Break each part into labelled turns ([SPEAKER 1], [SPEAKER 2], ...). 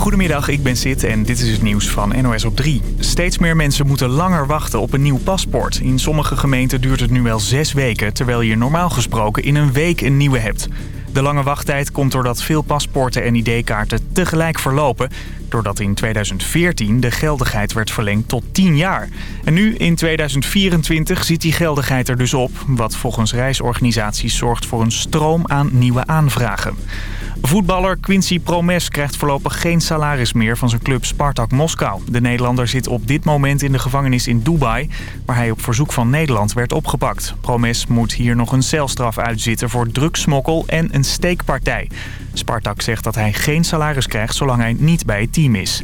[SPEAKER 1] Goedemiddag, ik ben Sid en dit is het nieuws van NOS op 3. Steeds meer mensen moeten langer wachten op een nieuw paspoort. In sommige gemeenten duurt het nu wel zes weken... terwijl je normaal gesproken in een week een nieuwe hebt. De lange wachttijd komt doordat veel paspoorten en ID-kaarten tegelijk verlopen... doordat in 2014 de geldigheid werd verlengd tot 10 jaar. En nu, in 2024, zit die geldigheid er dus op... wat volgens reisorganisaties zorgt voor een stroom aan nieuwe aanvragen. Voetballer Quincy Promes krijgt voorlopig geen salaris meer van zijn club Spartak Moskou. De Nederlander zit op dit moment in de gevangenis in Dubai, waar hij op verzoek van Nederland werd opgepakt. Promes moet hier nog een celstraf uitzitten voor drugsmokkel en een steekpartij. Spartak zegt dat hij geen salaris krijgt zolang hij niet bij het team is.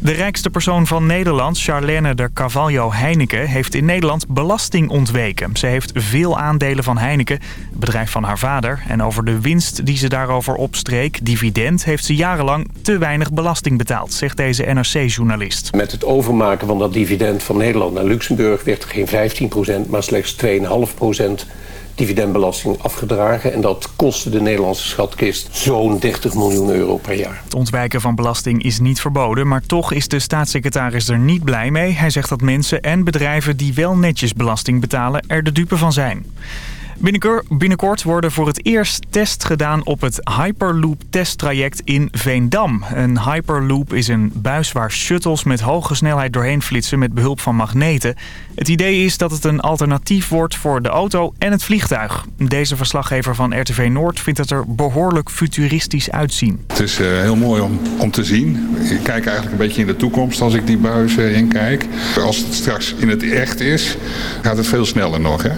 [SPEAKER 1] De rijkste persoon van Nederland, Charlene de Carvalho Heineken, heeft in Nederland belasting ontweken. Ze heeft veel aandelen van Heineken, het bedrijf van haar vader. En over de winst die ze daarover opstreek, dividend, heeft ze jarenlang te weinig belasting betaald, zegt deze NRC-journalist.
[SPEAKER 2] Met het overmaken van dat dividend van Nederland naar Luxemburg werd er geen 15%, maar slechts 2,5% dividendbelasting afgedragen. En dat kostte de Nederlandse schatkist zo'n 30 miljoen euro per jaar.
[SPEAKER 1] Het ontwijken van belasting is niet verboden, maar toch is de staatssecretaris er niet blij mee. Hij zegt dat mensen en bedrijven die wel netjes belasting betalen er de dupe van zijn. Binnenkort worden voor het eerst tests gedaan op het Hyperloop testtraject in Veendam. Een Hyperloop is een buis waar shuttles met hoge snelheid doorheen flitsen met behulp van magneten. Het idee is dat het een alternatief wordt voor de auto en het vliegtuig. Deze verslaggever van RTV Noord vindt het er behoorlijk futuristisch uitzien.
[SPEAKER 3] Het is uh, heel mooi om, om te zien. Ik kijk eigenlijk een beetje in de toekomst als ik die buis uh, inkijk. Als het straks in het echt is, gaat het veel sneller nog. Hè?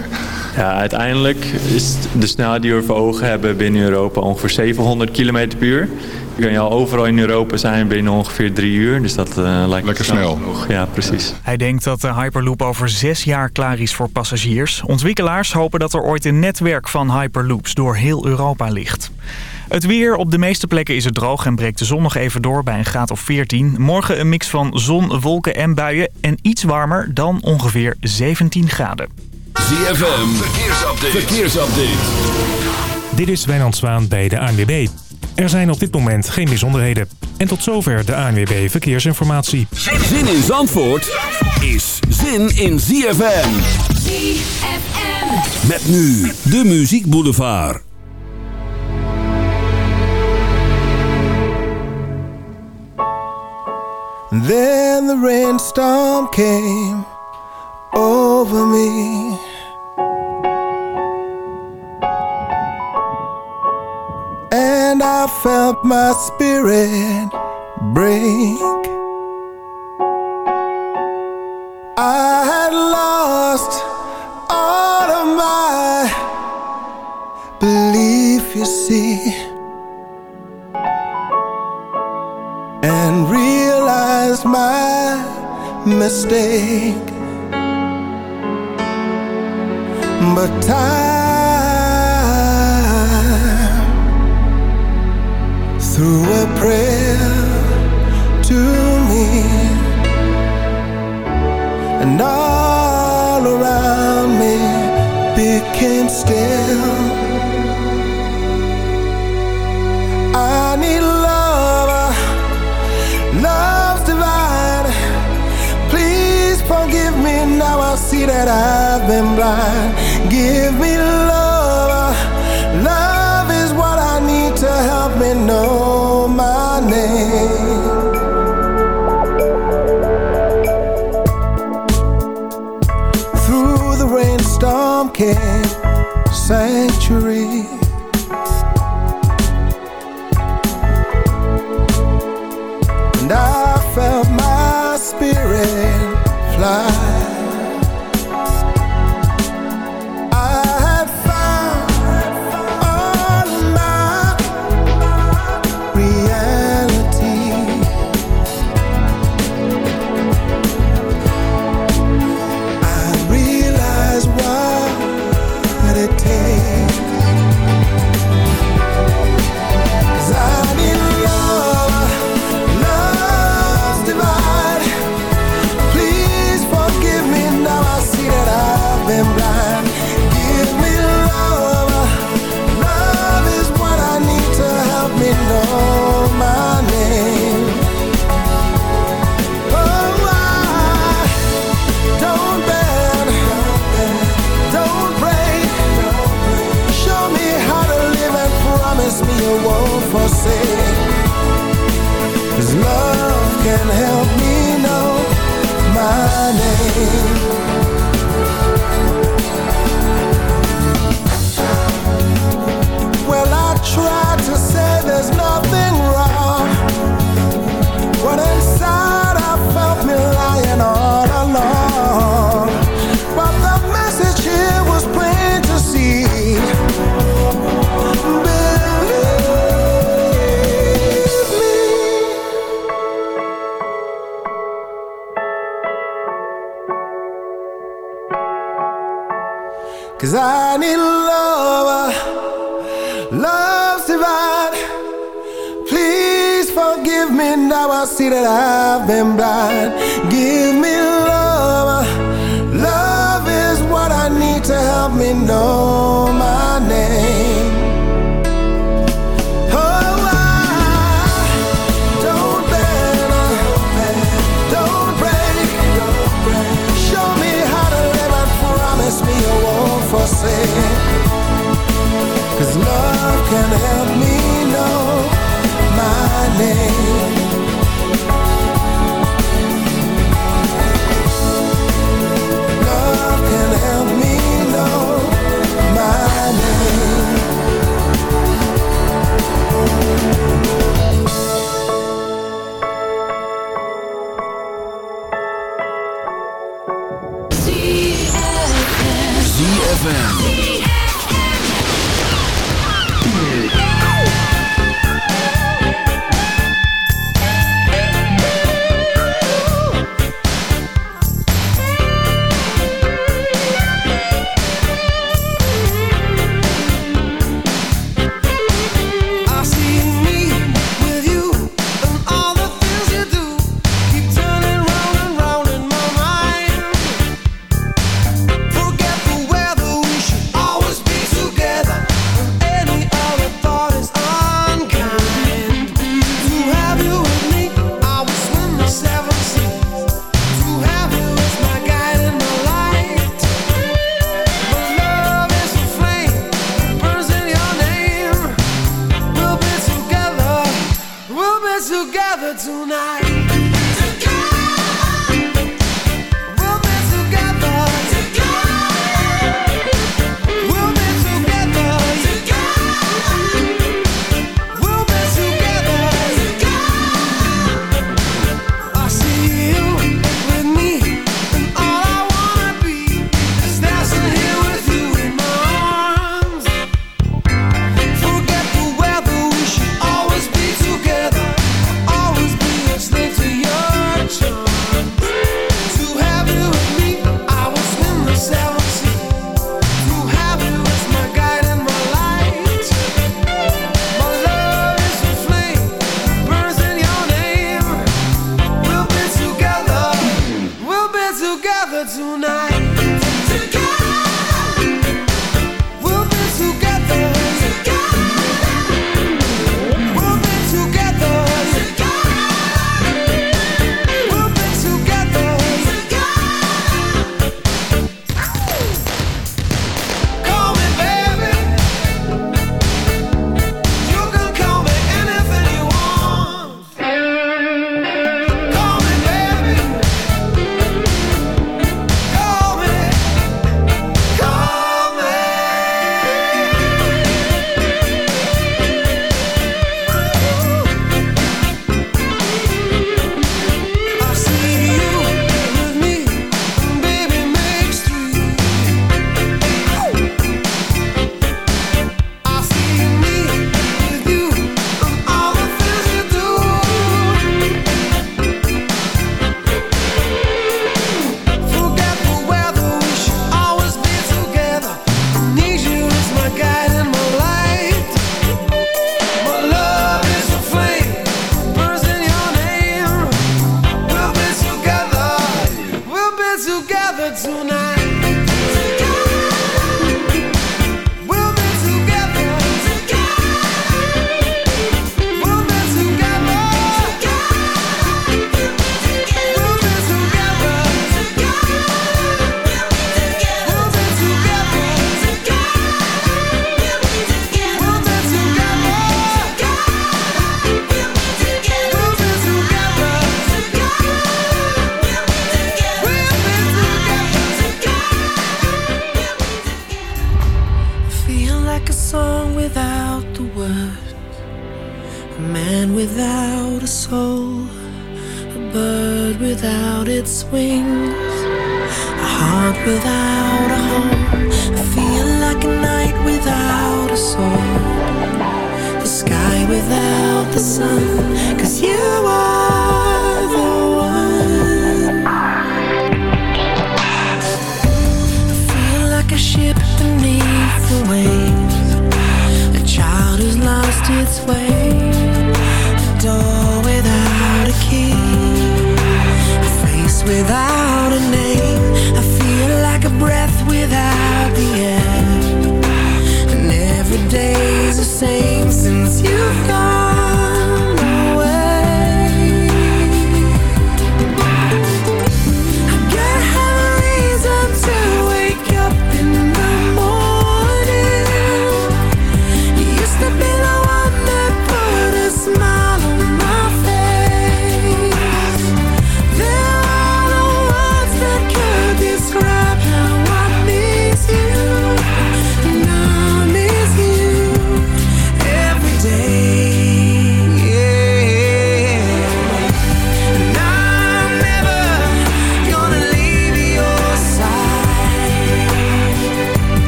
[SPEAKER 4] Ja, uiteindelijk is de snelheid die we voor ogen hebben binnen Europa ongeveer 700 km per uur. Je kan je al overal in Europa zijn binnen ongeveer drie uur. Dus dat uh, lijkt
[SPEAKER 3] Lekker snel.
[SPEAKER 4] Ja, precies.
[SPEAKER 1] Hij denkt dat de Hyperloop over zes jaar klaar is voor passagiers. Ontwikkelaars hopen dat er ooit een netwerk van Hyperloops door heel Europa ligt. Het weer. Op de meeste plekken is het droog en breekt de zon nog even door bij een graad of 14. Morgen een mix van zon, wolken en buien en iets warmer dan ongeveer 17 graden.
[SPEAKER 5] ZFM, verkeersupdate. verkeersupdate.
[SPEAKER 6] Dit is Wijnand Zwaan bij de ANWB. Er zijn op dit moment geen bijzonderheden. En tot zover de ANWB Verkeersinformatie.
[SPEAKER 5] Zin in Zandvoort is zin in ZFM.
[SPEAKER 7] ZFM.
[SPEAKER 5] Met nu de Muziek Boulevard.
[SPEAKER 8] Then the rainstorm came over me. And I felt my spirit break. I had lost all of my belief, you see, and realized my mistake. But time threw a prayer to me, and all around me became still. I need love, love's divine. Please forgive me now. I see that I've been blind. Came sanctuary.
[SPEAKER 9] See that I've been blind.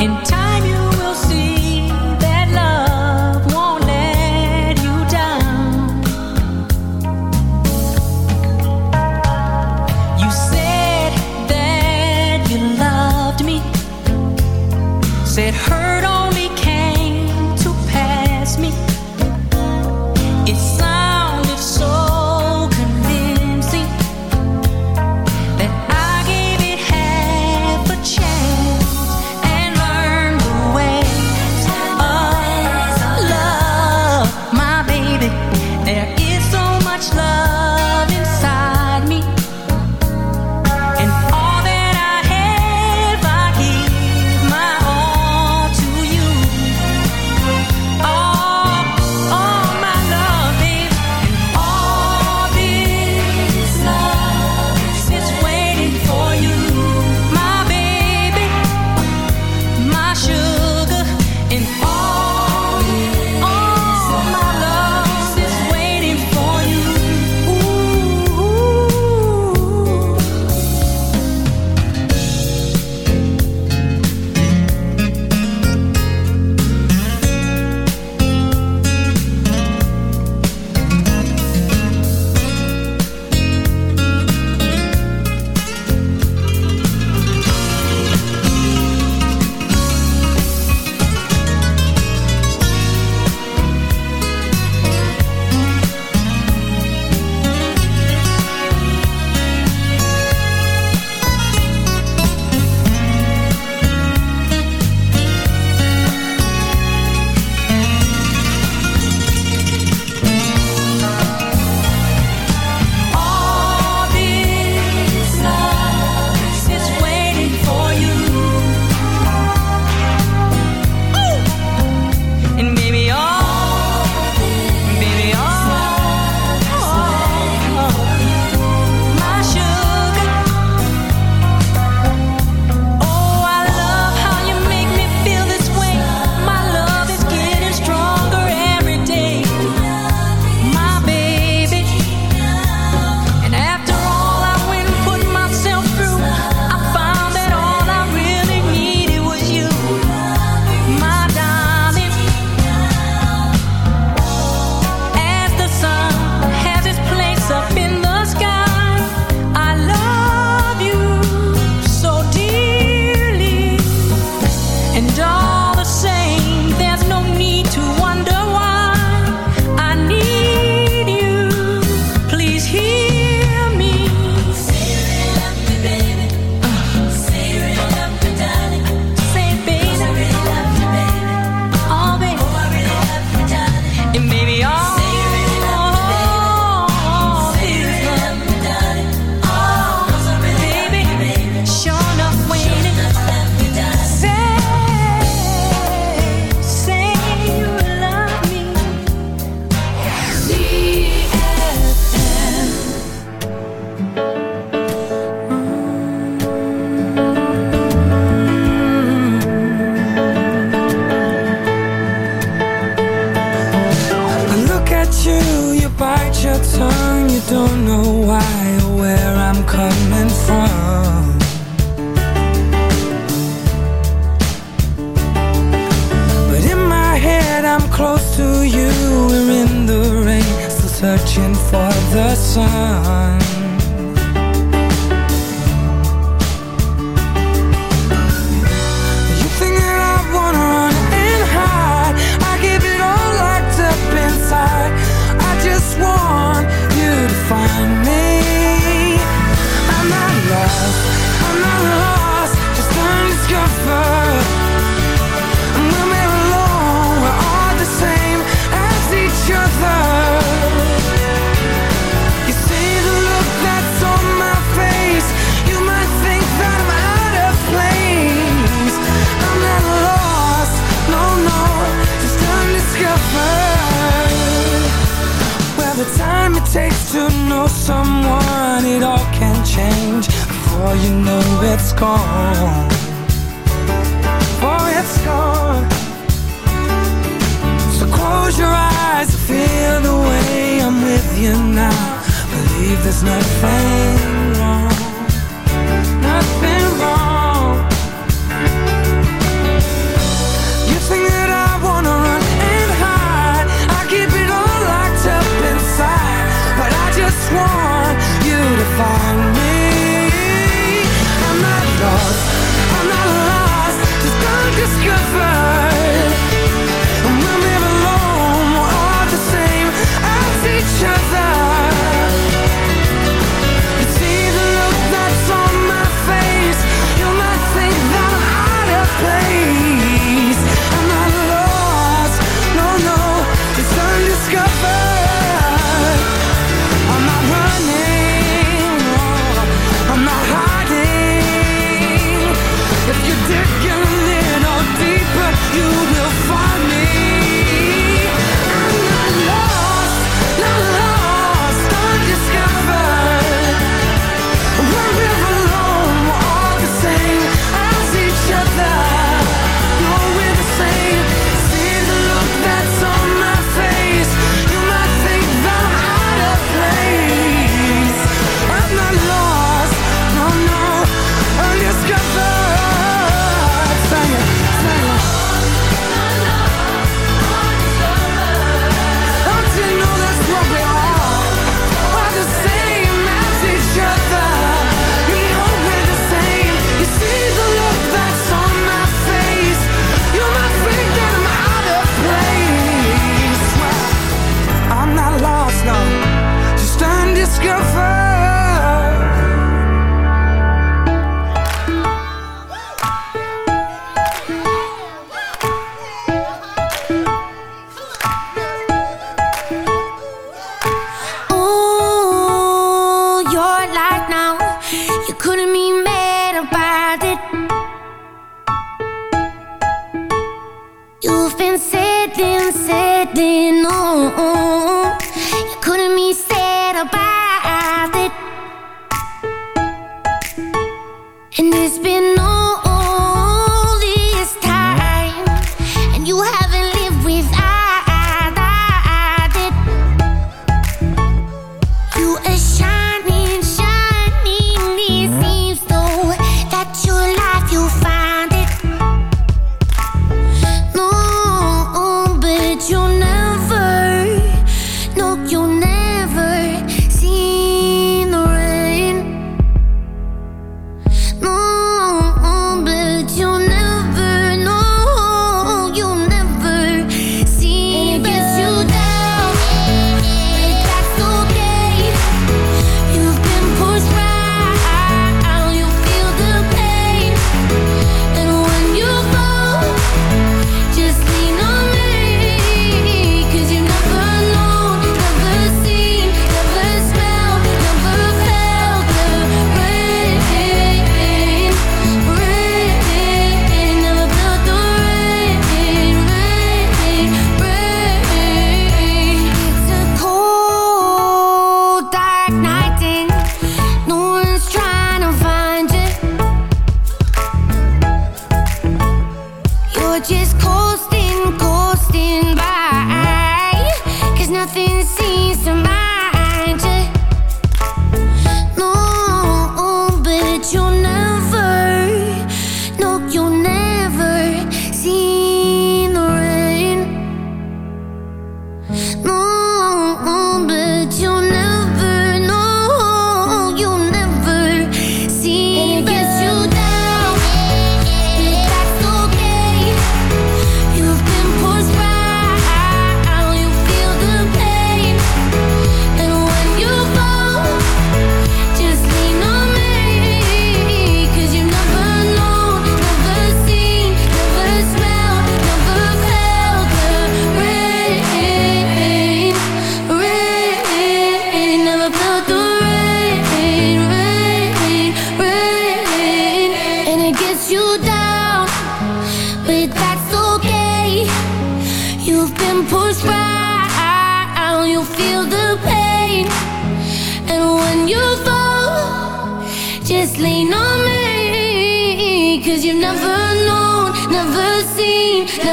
[SPEAKER 10] In time,
[SPEAKER 7] for the sun.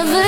[SPEAKER 11] Seen,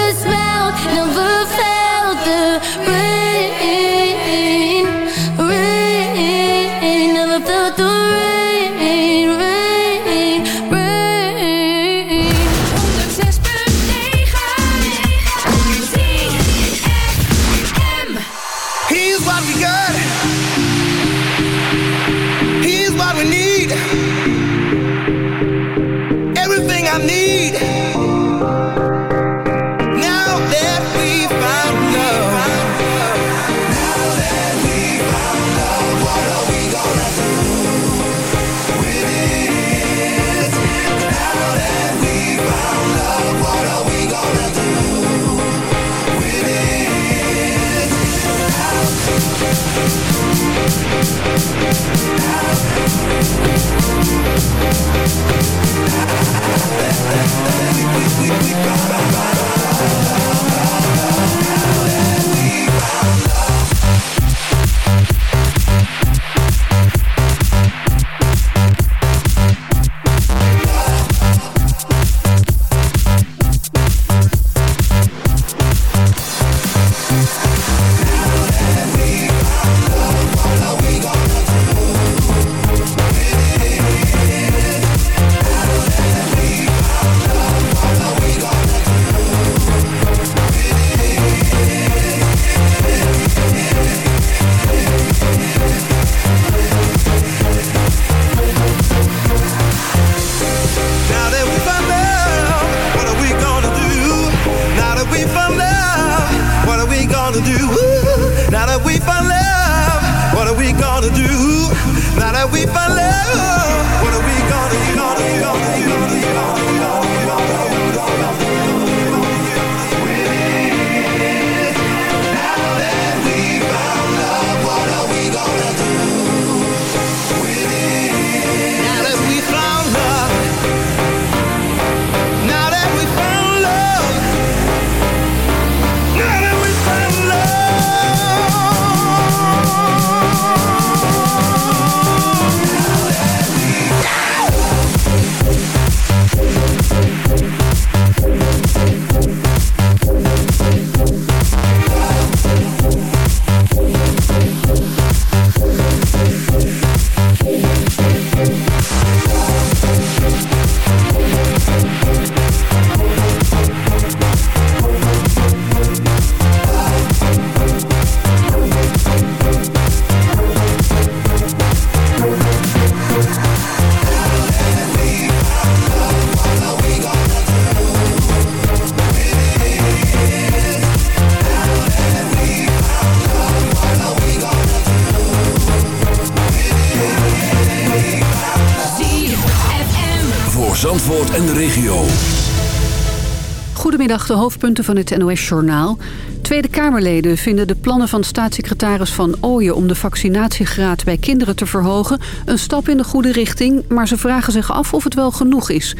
[SPEAKER 12] Goedemiddag, de hoofdpunten van het NOS-journaal. Tweede Kamerleden vinden de plannen van staatssecretaris Van Ooyen... om de vaccinatiegraad bij kinderen te verhogen... een stap in de goede richting, maar ze vragen zich af of het wel genoeg is.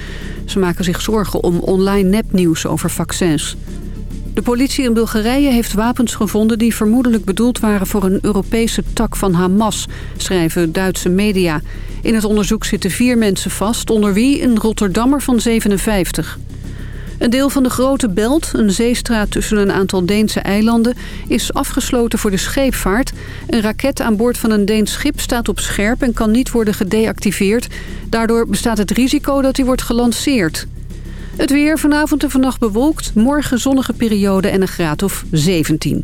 [SPEAKER 12] Ze maken zich zorgen om online nepnieuws over vaccins. De politie in Bulgarije heeft wapens gevonden die vermoedelijk bedoeld waren voor een Europese tak van Hamas, schrijven Duitse media. In het onderzoek zitten vier mensen vast, onder wie een Rotterdammer van 57. Een deel van de Grote Belt, een zeestraat tussen een aantal Deense eilanden, is afgesloten voor de scheepvaart. Een raket aan boord van een Deens schip staat op scherp en kan niet worden gedeactiveerd. Daardoor bestaat het risico dat hij wordt gelanceerd. Het weer vanavond en vannacht bewolkt, morgen zonnige periode en een graad of 17.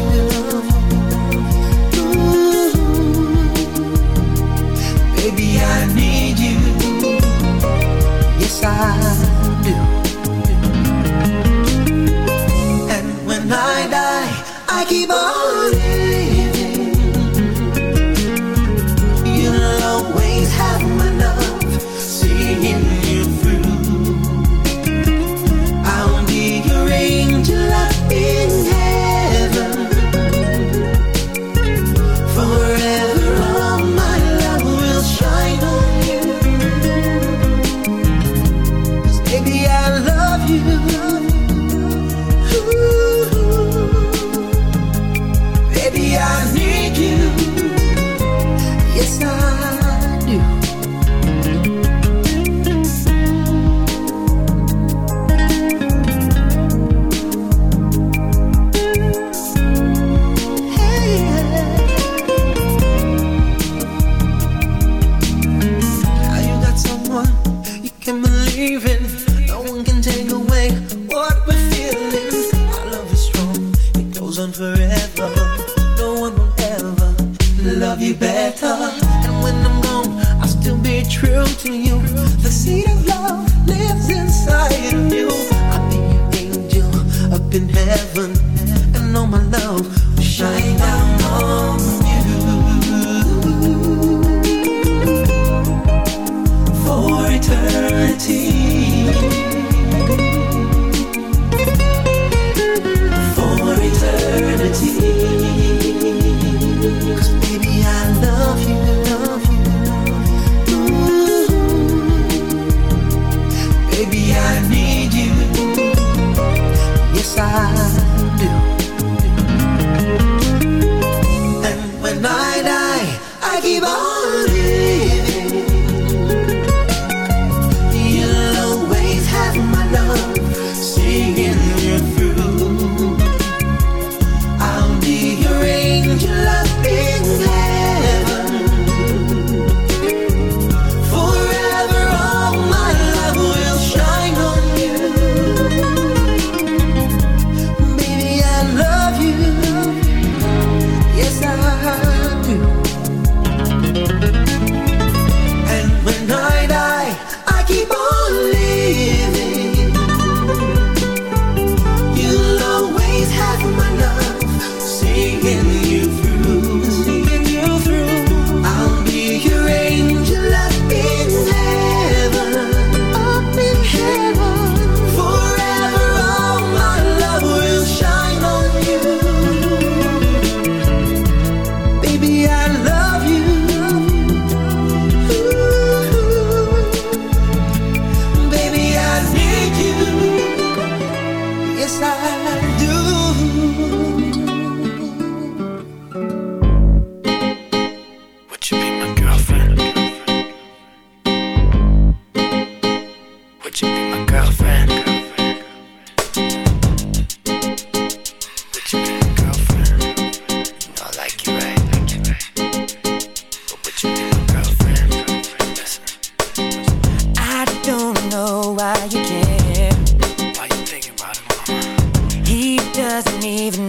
[SPEAKER 13] you.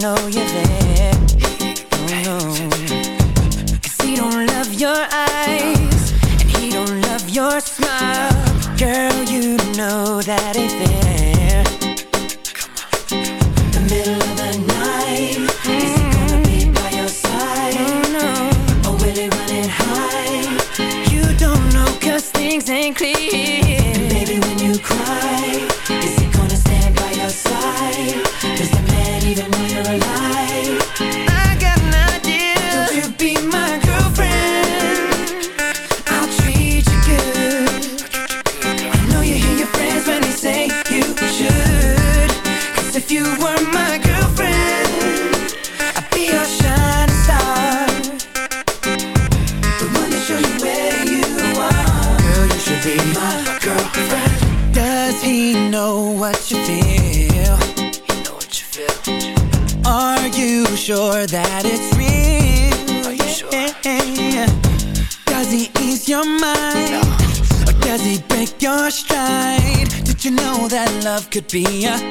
[SPEAKER 14] know
[SPEAKER 15] you're there. Oh, no. Mm-hmm. Love